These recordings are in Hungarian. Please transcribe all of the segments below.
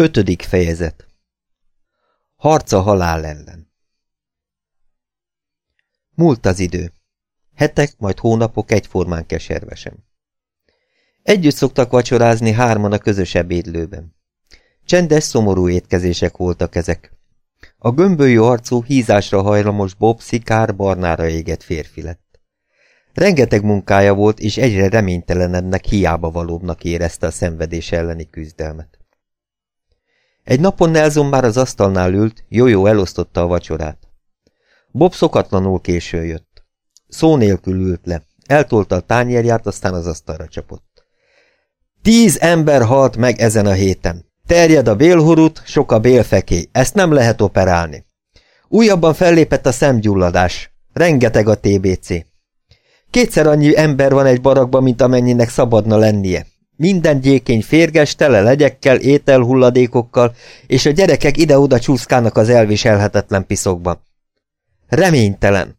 Ötödik fejezet Harca halál ellen Múlt az idő. Hetek, majd hónapok egyformán keservesen. Együtt szoktak vacsorázni hárman a közös ebédlőben. Csendes, szomorú étkezések voltak ezek. A gömbölyű arcú, hízásra hajlamos Bob szikár barnára égett férfi lett. Rengeteg munkája volt, és egyre reménytelenebbnek, hiába valóbbnak érezte a szenvedés elleni küzdelmet. Egy napon Nelson már az asztalnál ült, jó-jó elosztotta a vacsorát. Bob szokatlanul későn jött. Szó nélkül ült le, eltolta a tányérját, aztán az asztalra csapott. Tíz ember halt meg ezen a héten. Terjed a bélhurut, sok a bélfekély, ezt nem lehet operálni. Újabban fellépett a szemgyulladás, rengeteg a TBC. Kétszer annyi ember van egy barakban, mint amennyinek szabadna lennie. Minden gyékény férges, tele legyekkel, ételhulladékokkal, és a gyerekek ide-oda csúszkálnak az elviselhetetlen piszokban. Reménytelen!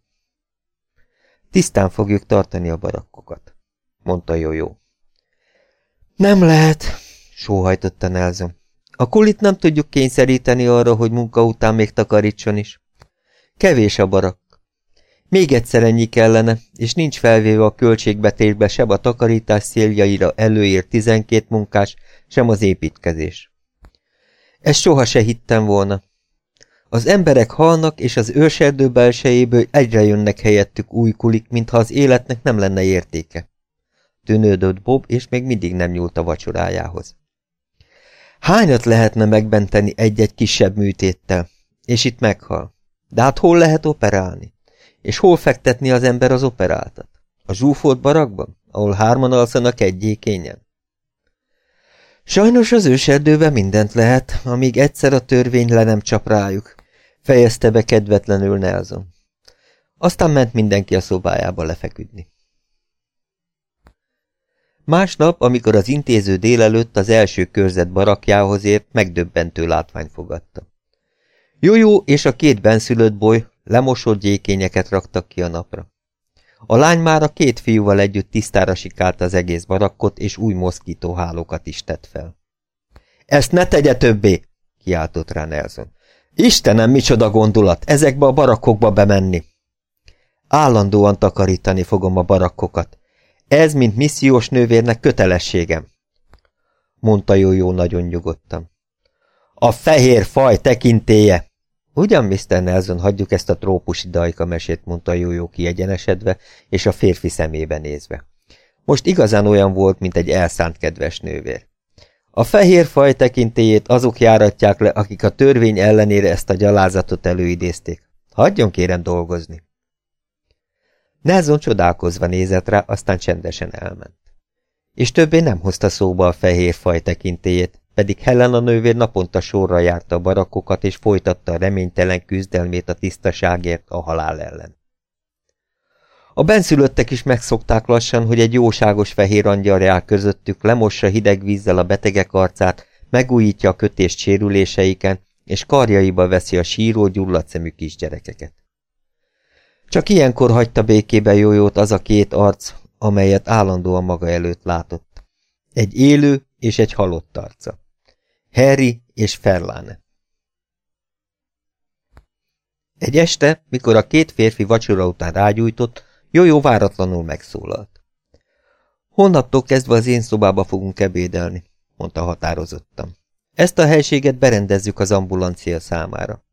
Tisztán fogjuk tartani a barakkokat, mondta Jó-Jó. Nem lehet, sóhajtotta Nelson. A kulit nem tudjuk kényszeríteni arra, hogy munka után még takarítson is. Kevés a barak. Még egyszer ennyi kellene, és nincs felvéve a költségbetésbe sem a takarítás céljaira előír 12 munkás, sem az építkezés. Ezt soha se hittem volna. Az emberek halnak, és az őserdő belsejéből egyre jönnek helyettük új kulik, mintha az életnek nem lenne értéke. Tűnődött Bob, és még mindig nem nyúlt a vacsorájához. Hányat lehetne megbenteni egy-egy kisebb műtéttel? És itt meghal. De hát hol lehet operálni? És hol fektetni az ember az operáltat? A zsúfolt barakban, ahol hárman alszanak egyékényen? Sajnos az őserdőben mindent lehet, amíg egyszer a törvény le nem csap rájuk, fejezte be kedvetlenül Nelson. Aztán ment mindenki a szobájába lefeküdni. Másnap, amikor az intéző délelőtt az első körzet barakjához ért, megdöbbentő látvány fogadta. Jó-jó és a két benszülött boly lemosott gyékényeket raktak ki a napra. A lány már a két fiúval együtt tisztára sikálta az egész barakkot, és új moszkítóhálókat is tett fel. Ezt ne tegye többé! kiáltott rá Nelson. Istenem, micsoda gondolat, ezekbe a barakkokba bemenni! Állandóan takarítani fogom a barakkokat. Ez, mint missziós nővérnek kötelességem, mondta jó-jó nagyon nyugodtan. A fehér faj tekintéje! Ugyan, Mr. Nelson, hagyjuk ezt a trópusi dajka mesét, mondta jó-jó kiegyenesedve, és a férfi szemébe nézve. Most igazán olyan volt, mint egy elszánt kedves nővér. A fehér faj tekintélyét azok járatják le, akik a törvény ellenére ezt a gyalázatot előidézték. Hagyjon kérem dolgozni. Nelson csodálkozva nézett rá, aztán csendesen elment. És többé nem hozta szóba a fehér faj tekintélyét, pedig Helen a nővér naponta sorra járta a barakokat, és folytatta a reménytelen küzdelmét a tisztaságért a halál ellen. A benszülöttek is megszokták lassan, hogy egy jóságos fehér angyal jár közöttük, lemossa hideg vízzel a betegek arcát, megújítja a kötést sérüléseiken, és karjaiba veszi a síró, gyulladt szemű kisgyerekeket. Csak ilyenkor hagyta békébe jójót az a két arc, amelyet állandóan maga előtt látott. Egy élő és egy halott arca. Harry és Ferlane. Egy este, mikor a két férfi vacsora után rágyújtott, Jójó váratlanul megszólalt. Honnaptól kezdve az én szobába fogunk ebédelni, mondta határozottan. Ezt a helységet berendezzük az ambulancia számára.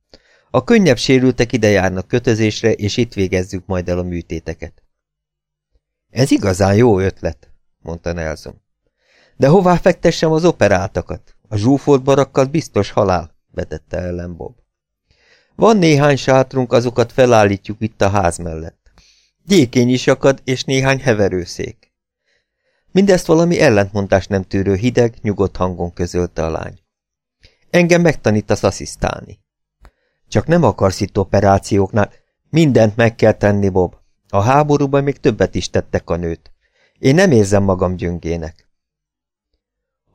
A könnyebb sérültek ide járnak kötözésre, és itt végezzük majd el a műtéteket. Ez igazán jó ötlet, mondta Nelson. De hová fektessem az operáltakat? A zsúfolt barakkal biztos halál, vetette ellen Bob. Van néhány sátrunk, azokat felállítjuk itt a ház mellett. Gyékény is akad, és néhány heverőszék. Mindezt valami ellentmondás nem tűrő hideg, nyugodt hangon közölte a lány. Engem megtanítasz asszisztálni. Csak nem akarsz itt operációknál. Mindent meg kell tenni, Bob. A háborúban még többet is tettek a nőt. Én nem érzem magam gyöngének.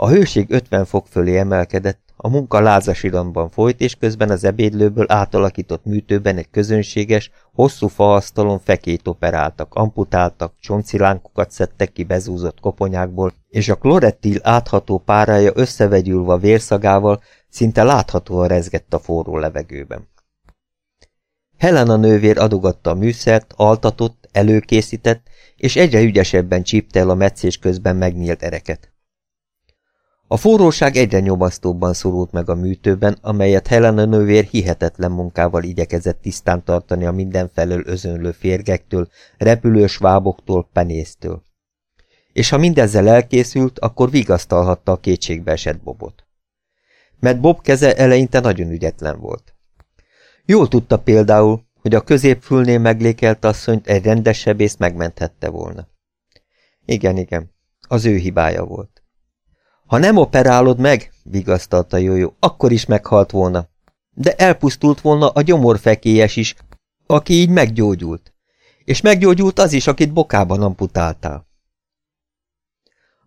A hőség 50 fok fölé emelkedett, a munka lázas iramban folyt, és közben az ebédlőből átalakított műtőben egy közönséges, hosszú faasztalon fekét operáltak, amputáltak, csoncilánkokat szedtek ki bezúzott koponyákból, és a klorettil átható párája összevegyülve vérszagával Szinte láthatóan rezgett a forró levegőben. Helena nővér adogatta a műszert, altatott, előkészített, és egyre ügyesebben csípte el a meccés közben megnyílt ereket. A forróság egyre nyomasztóbban szorult meg a műtőben, amelyet Helena nővér hihetetlen munkával igyekezett tisztán tartani a mindenfelől özönlő férgektől, repülős váboktól, penésztől. És ha mindezzel elkészült, akkor vigasztalhatta a kétségbe esett Bobot. Mert Bob keze eleinte nagyon ügyetlen volt. Jól tudta például, hogy a középfülnél meglékelt asszonyt egy rendes sebész megmenthette volna. Igen, igen, az ő hibája volt. Ha nem operálod meg, vigasztalta Jójó, akkor is meghalt volna. De elpusztult volna a gyomorfekélyes is, aki így meggyógyult. És meggyógyult az is, akit bokában amputáltál.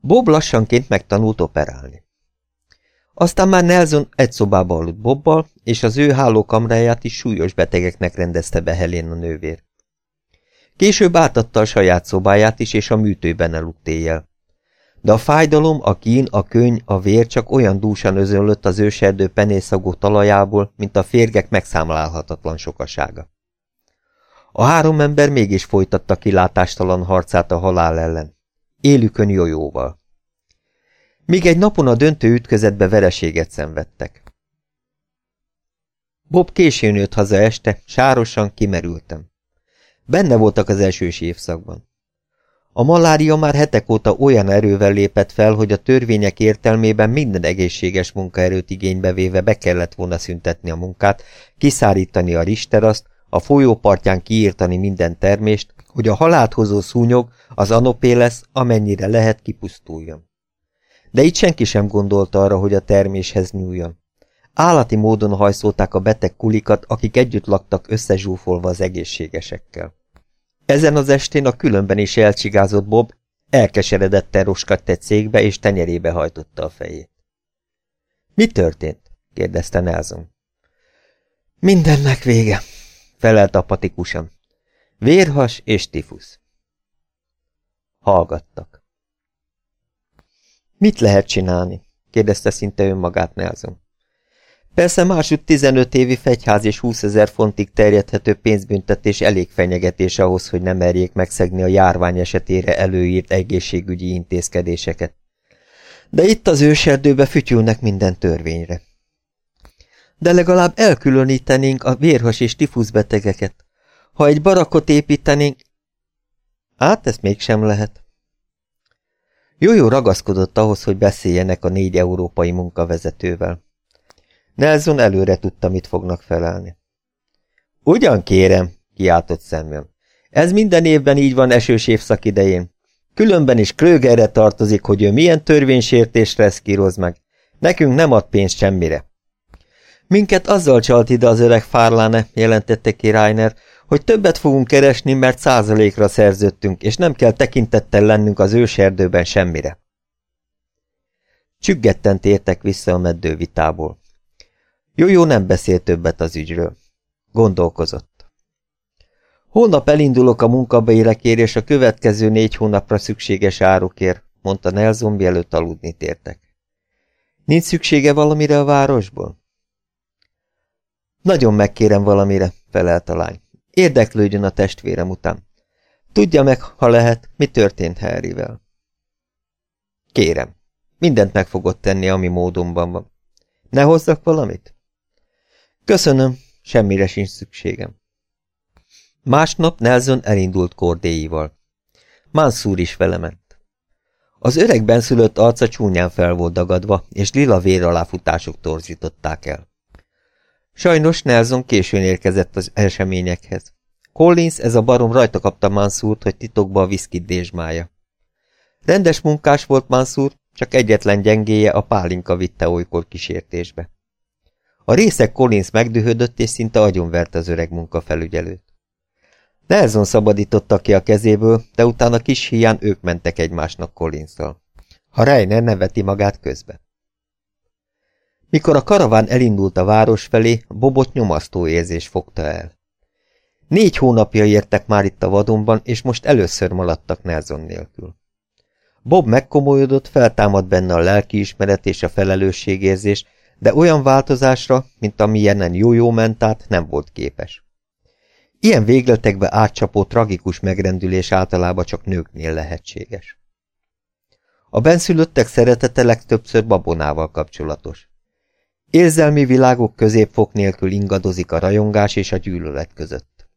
Bob lassanként megtanult operálni. Aztán már Nelson egy szobába aludt Bobbal, és az ő hálókamráját is súlyos betegeknek rendezte be Helén a nővér. Később átadta a saját szobáját is, és a műtőben eludt éjjel. De a fájdalom, a kín, a könyv, a vér csak olyan dúsan özönlött az őserdő penészagó talajából, mint a férgek megszámlálhatatlan sokasága. A három ember mégis folytatta kilátástalan harcát a halál ellen. Élükön jójóval. Míg egy napon a döntő ütközetbe vereséget szenvedtek. Bob későn jött haza este, sárosan kimerültem. Benne voltak az elsős évszakban. A malária már hetek óta olyan erővel lépett fel, hogy a törvények értelmében minden egészséges munkaerőt igénybe véve be kellett volna szüntetni a munkát, kiszárítani a risteraszt, a folyópartján kiírtani minden termést, hogy a halált hozó szúnyog, az anopélesz, amennyire lehet kipusztuljon. De itt senki sem gondolta arra, hogy a terméshez nyúljon. Állati módon hajszolták a beteg kulikat, akik együtt laktak összezsúfolva az egészségesekkel. Ezen az estén a különben is elcsigázott Bob elkeseredetten roskadt egy székbe, és tenyerébe hajtotta a fejét. Mi történt? kérdezte Nelson. Mindennek vége, felelt apatikusan. Vérhas és tifusz. Hallgattak. Mit lehet csinálni? kérdezte szinte önmagát Nelson. Persze másút 15 évi fegyház és 20 ezer fontig terjedhető pénzbüntetés elég fenyegetés ahhoz, hogy nem merjék megszegni a járvány esetére előírt egészségügyi intézkedéseket. De itt az őserdőbe fütyülnek minden törvényre. De legalább elkülönítenénk a vérhas és tifuszbetegeket. Ha egy barakot építenénk... Hát, ezt mégsem lehet. Jójó ragaszkodott ahhoz, hogy beszéljenek a négy európai munkavezetővel. Nelson előre tudta, mit fognak felelni. Ugyan kérem, kiáltott Samuel. Ez minden évben így van esős évszak idején. Különben is Krögerre tartozik, hogy ő milyen törvénysértésre eszkíroz meg. Nekünk nem ad pénzt semmire. Minket azzal csalt ide az öreg Fárláne, jelentette ki Reiner, hogy többet fogunk keresni, mert százalékra szerződtünk, és nem kell tekintettel lennünk az őserdőben semmire. Csüggetten tértek vissza a meddővitából. Jójó nem beszélt többet az ügyről. Gondolkozott. Holnap elindulok a munkabérekért és a következő négy hónapra szükséges árukért, mondta Nelson, mielőtt aludni tértek. Nincs szüksége valamire a városból? Nagyon megkérem valamire, felelt a lány. Érdeklődjön a testvérem után. Tudja meg, ha lehet, mi történt Harryvel. Kérem, mindent meg fogod tenni, ami módonban van. Ne hozzak valamit? Köszönöm, semmire sincs szükségem. Másnap Nelson elindult kordéival. Mansur is vele ment. Az öreg benszülött arca csúnyán fel volt dagadva, és lila vér aláfutások torzították el. Sajnos Nelson későn érkezett az eseményekhez. Collins, ez a barom rajta kapta Mansurt, hogy titokba a viszkit dézsmája. Rendes munkás volt Mansur, csak egyetlen gyengéje a pálinka vitte olykor kísértésbe. A részek Collins megdühödött, és szinte agyonvert az öreg munkafelügyelőt. Nelson szabadította ki a kezéből, de utána kis hián ők mentek egymásnak Collinszal. Ha Reiner neveti magát közbe. Mikor a karaván elindult a város felé, Bobot nyomasztó érzés fogta el. Négy hónapja értek már itt a vadonban, és most először maradtak Nelson nélkül. Bob megkomolyodott, feltámad benne a lelkiismeret és a felelősségérzés, de olyan változásra, mint amilyenen jó-jó ment át, nem volt képes. Ilyen végletekbe átcsapó tragikus megrendülés általában csak nőknél lehetséges. A benszülöttek szeretete legtöbbször babonával kapcsolatos. Érzelmi világok középfok nélkül ingadozik a rajongás és a gyűlölet között.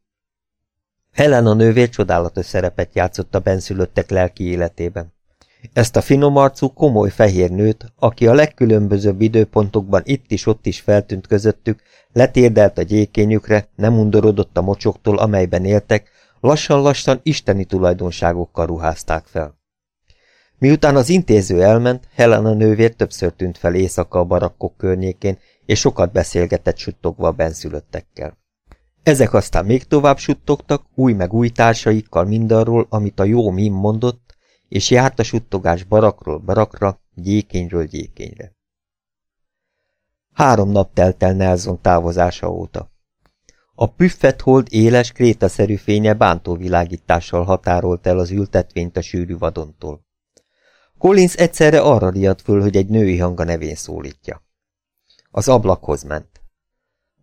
Helena nővér csodálatos szerepet játszott a benszülöttek lelki életében. Ezt a finomarcú, komoly fehér nőt, aki a legkülönbözőbb időpontokban itt is ott is feltűnt közöttük, letérdelt a gyékényükre, nem undorodott a mocsoktól, amelyben éltek, lassan-lassan isteni tulajdonságokkal ruházták fel. Miután az intéző elment, Helena nővér többször tűnt fel éjszaka a barakkok környékén, és sokat beszélgetett suttogva a benszülöttekkel. Ezek aztán még tovább suttogtak, új meg új társaikkal mindarról, amit a jó mim mondott, és járt a suttogás barakról barakra, gyékényről gyékényre. Három nap telt el Nelson távozása óta. A püffet hold éles, krétaszerű fénye bántó világítással határolt el az ültetvényt a sűrű vadontól. Collins egyszerre arra riadt föl, hogy egy női hang a nevén szólítja. Az ablakhoz ment.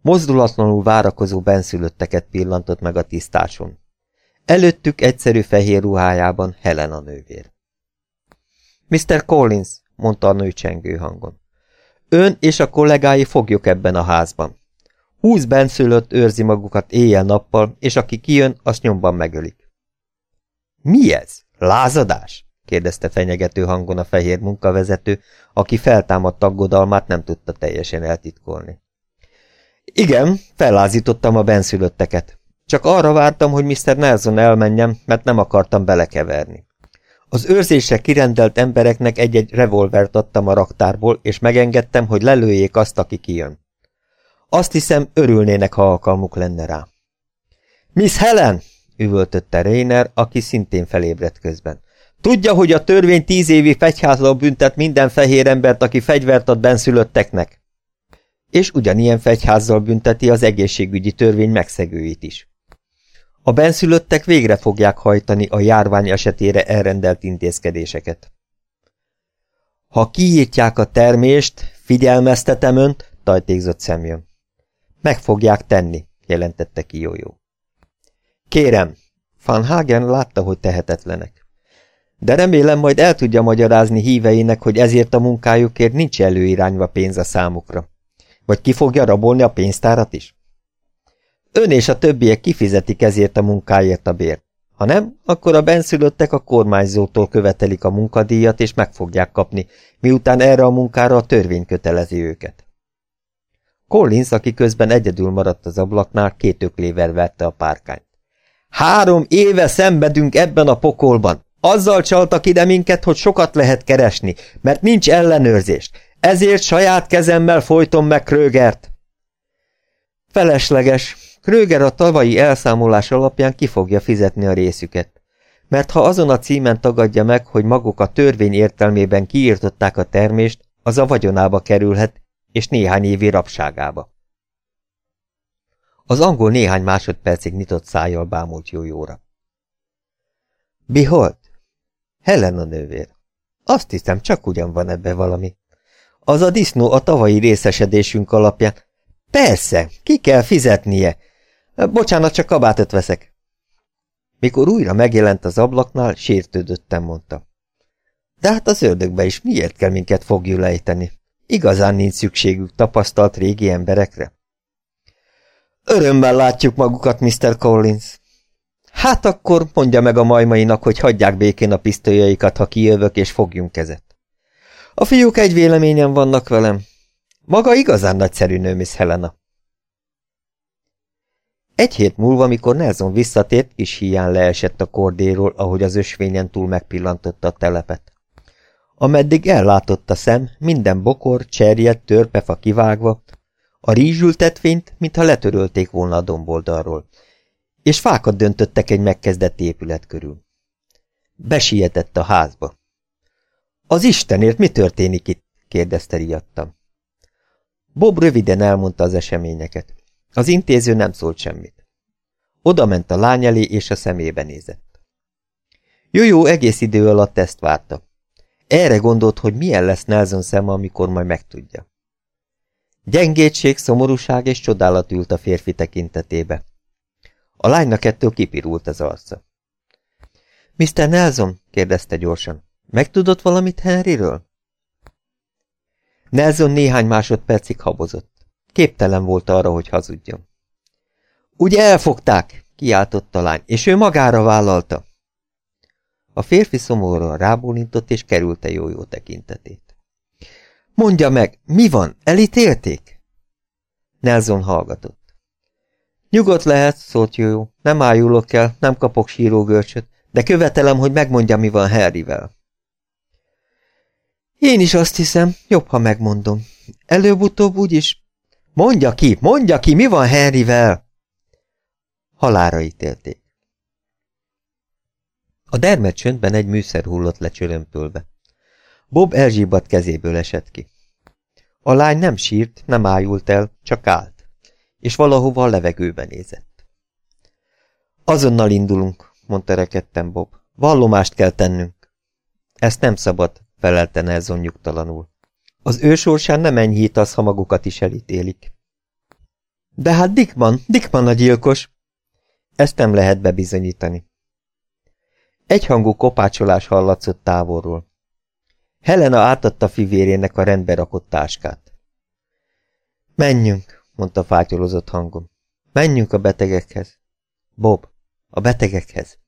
Mozdulatlanul várakozó benszülötteket pillantott meg a tisztáson. Előttük egyszerű fehér ruhájában Helena nővér. Mr. Collins, mondta a nő csengő hangon. Ön és a kollégái fogjuk ebben a házban. Húsz benszülött őrzi magukat éjjel-nappal, és aki kijön, azt nyomban megölik. Mi ez? Lázadás? kérdezte fenyegető hangon a fehér munkavezető, aki feltámadt aggodalmát nem tudta teljesen eltitkolni. Igen, fellázítottam a benszülötteket. Csak arra vártam, hogy Mr. Nelson elmenjem, mert nem akartam belekeverni. Az őrzésre kirendelt embereknek egy-egy revolvert adtam a raktárból, és megengedtem, hogy lelőjék azt, aki kijön. Azt hiszem, örülnének, ha alkalmuk lenne rá. Miss Helen! üvöltötte Rainer, aki szintén felébredt közben. Tudja, hogy a törvény tíz évi fegyházal büntet minden fehér embert, aki fegyvert ad benszülötteknek? És ugyanilyen fegyházzal bünteti az egészségügyi törvény megszegőit is. A benszülöttek végre fogják hajtani a járvány esetére elrendelt intézkedéseket. Ha kiírtják a termést, figyelmeztetem önt, tajtékzott szemjön. Meg fogják tenni, jelentette ki Jójó. Kérem, Van Hagen látta, hogy tehetetlenek. De remélem majd el tudja magyarázni híveinek, hogy ezért a munkájukért nincs előirányva pénz a számukra. Vagy ki fogja rabolni a pénztárat is? Ön és a többiek kifizetik ezért a munkáért a bért. Ha nem, akkor a benszülöttek a kormányzótól követelik a munkadíjat, és meg fogják kapni, miután erre a munkára a törvény kötelezi őket. Collins, aki közben egyedül maradt az ablaknál, két öklével vette a párkányt. Három éve szenvedünk ebben a pokolban. Azzal csaltak ide minket, hogy sokat lehet keresni, mert nincs ellenőrzés. Ezért saját kezemmel folytom meg Krögert. Felesleges, Kröger a tavalyi elszámolás alapján ki fogja fizetni a részüket. Mert ha azon a címen tagadja meg, hogy maguk a törvény értelmében kiírtották a termést, az a vagyonába kerülhet, és néhány évi rabságába. Az angol néhány másodpercig nyitott szájjal bámult jójóra. Biholt? Helena nővér. Azt hiszem, csak ugyan van ebbe valami. Az a disznó a tavalyi részesedésünk alapján. Persze, ki kell fizetnie, Bocsánat, csak kabátot veszek. Mikor újra megjelent az ablaknál, sértődöttem, mondta. De hát az ördögbe is miért kell minket fogjul ejteni? Igazán nincs szükségük tapasztalt régi emberekre? Örömmel látjuk magukat, Mr. Collins. Hát akkor mondja meg a majmainak, hogy hagyják békén a pisztolyaikat, ha kijövök és fogjunk kezet. A fiúk egy véleményen vannak velem. Maga igazán nagyszerű nő, Miss Helena. Egy hét múlva, mikor Nelson visszatért, kis hián leesett a kordéról, ahogy az ösvényen túl megpillantotta a telepet. Ameddig ellátott a szem, minden bokor, cserjed, törpefa kivágva, a rízsültetvényt, mintha letörölték volna a domboldalról, és fákat döntöttek egy megkezdett épület körül. Besietett a házba. Az Istenért mi történik itt? kérdezte riadtam. Bob röviden elmondta az eseményeket. Az intéző nem szólt semmit. Oda ment a lány elé, és a szemébe nézett. Jó-jó egész idő alatt ezt várta. Erre gondolt, hogy milyen lesz Nelson szeme, amikor majd megtudja. Gyengétség, szomorúság és csodálat ült a férfi tekintetébe. A lánynak ettől kipirult az arca. Mr. Nelson? kérdezte gyorsan. Megtudott valamit Henryről? Nelson néhány másodpercig habozott. Képtelen volt arra, hogy hazudjon. Ugye elfogták, kiáltott a lány, és ő magára vállalta. A férfi szomorúan rábólintott, és kerülte jó-jó tekintetét. Mondja meg, mi van, elítélték? Nelson hallgatott. Nyugodt lehet, szólt jó, nem ájulok el, nem kapok sírógörcsöt, de követelem, hogy megmondja, mi van Harryvel. Én is azt hiszem, jobb, ha megmondom. Előbb-utóbb úgyis... Mondja ki, mondja ki, mi van Henryvel? Halára ítélték. A dermed csöndben egy műszer hullott le csörömpölbe. Bob elzsíbat kezéből esett ki. A lány nem sírt, nem ájult el, csak állt, és valahova a levegőbe nézett. Azonnal indulunk, mondta rekedten Bob. Vallomást kell tennünk. Ezt nem szabad, felelte Nelson nyugtalanul. Az ősorsán nem enyhít az, ha magukat is elítélik. De hát Dickman, Dickman a gyilkos! Ezt nem lehet bebizonyítani. Egyhangú kopácsolás hallatszott távolról. Helena átadta fivérének a rendbe rakott táskát. Menjünk, mondta fátyolozott hangon. Menjünk a betegekhez. Bob, a betegekhez.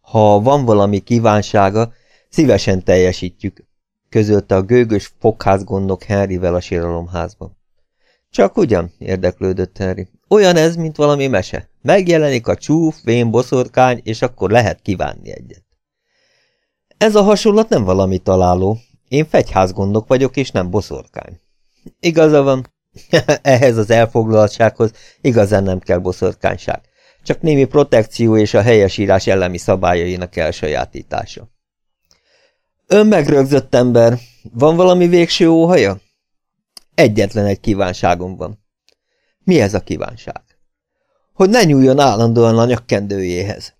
Ha van valami kívánsága, szívesen teljesítjük, közölte a gőgös fogházgondnok Henryvel a síralomházban. Csak ugyan, érdeklődött Henry. Olyan ez, mint valami mese. Megjelenik a csúf, vén boszorkány, és akkor lehet kívánni egyet. Ez a hasonlat nem valami találó. Én fegyházgondok vagyok, és nem boszorkány. Igaza van. Ehhez az elfoglaltsághoz igazán nem kell boszorkányság csak némi protekció és a helyesírás ellemi szabályainak elsajátítása. Ön megrögzött ember. Van valami végső óhaja? Egyetlen egy kívánságom van. Mi ez a kívánság? Hogy ne nyúljon állandóan a nyakkendőjéhez.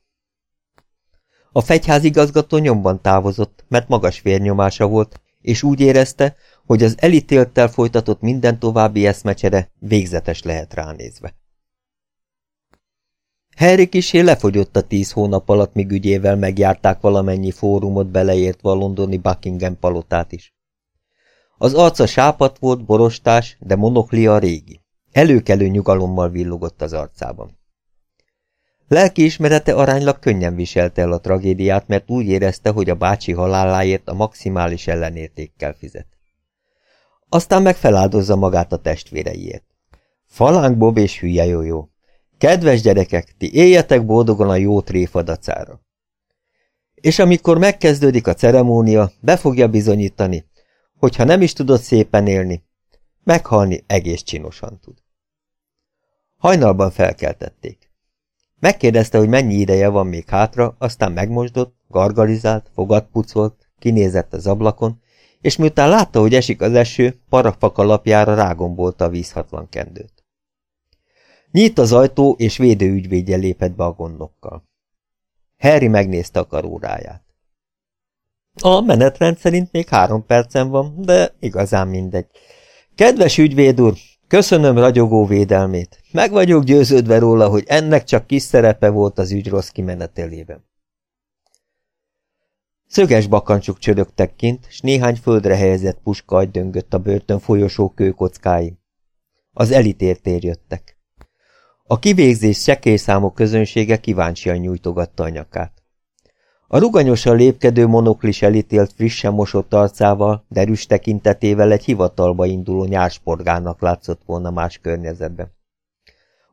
A fegyházigazgató nyomban távozott, mert magas vérnyomása volt, és úgy érezte, hogy az elítélttel folytatott minden további eszmecsere végzetes lehet ránézve. Harry kisé lefogyott a tíz hónap alatt, míg ügyével megjárták valamennyi fórumot beleértve a londoni Buckingham palotát is. Az arca sápat volt, borostás, de monoklia régi. Előkelő nyugalommal villogott az arcában. Lelkiismerete aránylag könnyen viselte el a tragédiát, mert úgy érezte, hogy a bácsi haláláért a maximális ellenértékkel fizet. Aztán meg magát a testvéreiért. Falánk Bob és hülye jó, jó. Kedves gyerekek, ti éljetek boldogan a jó tréfadacára. És amikor megkezdődik a ceremónia, be fogja bizonyítani, hogyha nem is tudod szépen élni, meghalni egész csinosan tud. Hajnalban felkeltették. Megkérdezte, hogy mennyi ideje van még hátra, aztán megmosdott, gargarizált, fogat pucolt, kinézett az ablakon, és miután látta, hogy esik az eső, parafak alapjára rágombolta a vízhatlan kendőt. Nyit az ajtó, és védőügyvédje lépett be a gondokkal. Harry megnézte a karóráját. A menetrend szerint még három percen van, de igazán mindegy. Kedves ügyvéd úr, köszönöm ragyogó védelmét. Meg vagyok győződve róla, hogy ennek csak kis szerepe volt az ügy rossz kimenetelében. Szöges bakancsuk csörögtek kint, s néhány földre helyezett puska döngött a börtön folyosó kőkockáin. Az elítértér jöttek. A kivégzés sekélyszámú közönsége kíváncsian nyújtogatta a nyakát. A ruganyosan lépkedő monoklis elítélt frissen mosott arcával, derűs tekintetével egy hivatalba induló nyársporgának látszott volna más környezetben.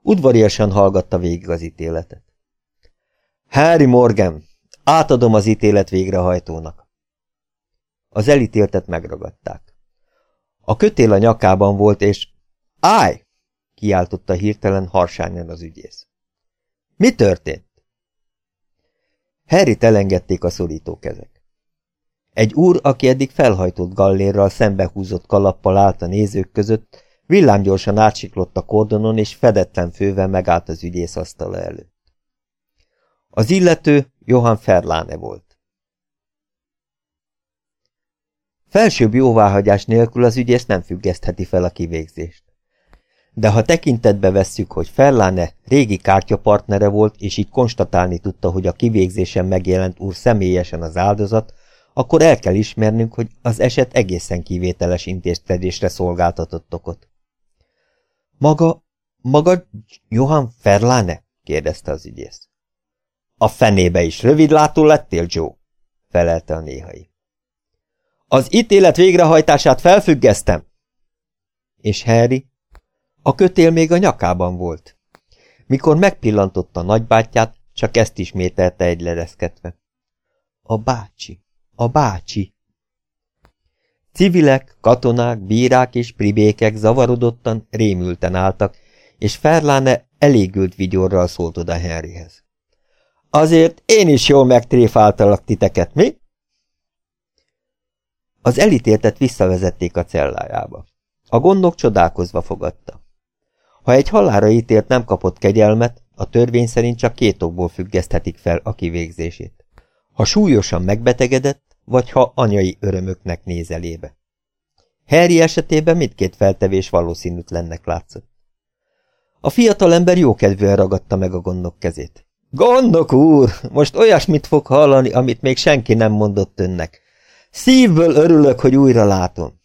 Udvariasan hallgatta végig az ítéletet. Harry Morgan, átadom az ítélet végrehajtónak. Az elítéltet megragadták. A kötél a nyakában volt, és... Állj! Kiáltotta hirtelen harsányan az ügyész. Mi történt? Harry elengedték a szorító kezek. Egy úr, aki eddig felhajtott gallérral szembehúzott kalappal állt a nézők között, villámgyorsan átsiklott a kordonon, és fedetlen fővel megállt az ügyész asztala előtt. Az illető Johann Ferláne volt. Felsőbb jóváhagyás nélkül az ügyész nem függesztheti fel a kivégzést. De ha tekintetbe vesszük, hogy Ferláne régi kártyapartnere volt, és így konstatálni tudta, hogy a kivégzésen megjelent úr személyesen az áldozat, akkor el kell ismernünk, hogy az eset egészen kivételes intézkedésre szolgáltatott okot. Maga, maga Johann Ferláne? kérdezte az ügyész. A fenébe is rövidlátó lettél, Joe? felelte a néhai. Az ítélet végrehajtását felfüggesztem. És Harry? A kötél még a nyakában volt. Mikor megpillantotta a nagybátyját, csak ezt ismételte egy lereszketve. A bácsi, a bácsi. Civilek, katonák, bírák és pribékek zavarodottan, rémülten álltak, és Ferláne elégült vigyorral szólt oda Henryhez. Azért én is jól megtréfáltalak titeket, mi? Az elítéltet visszavezették a cellájába. A gondnok csodálkozva fogadta. Ha egy halára ítélt nem kapott kegyelmet, a törvény szerint csak két okból függeszthetik fel a kivégzését. Ha súlyosan megbetegedett, vagy ha anyai örömöknek néz elébe. Harry esetében mindkét feltevés valószínűtlennek látszott. A fiatalember jókedvűen ragadta meg a gondnok kezét. Gondnok úr, most olyasmit fog hallani, amit még senki nem mondott önnek. Szívből örülök, hogy újra látom.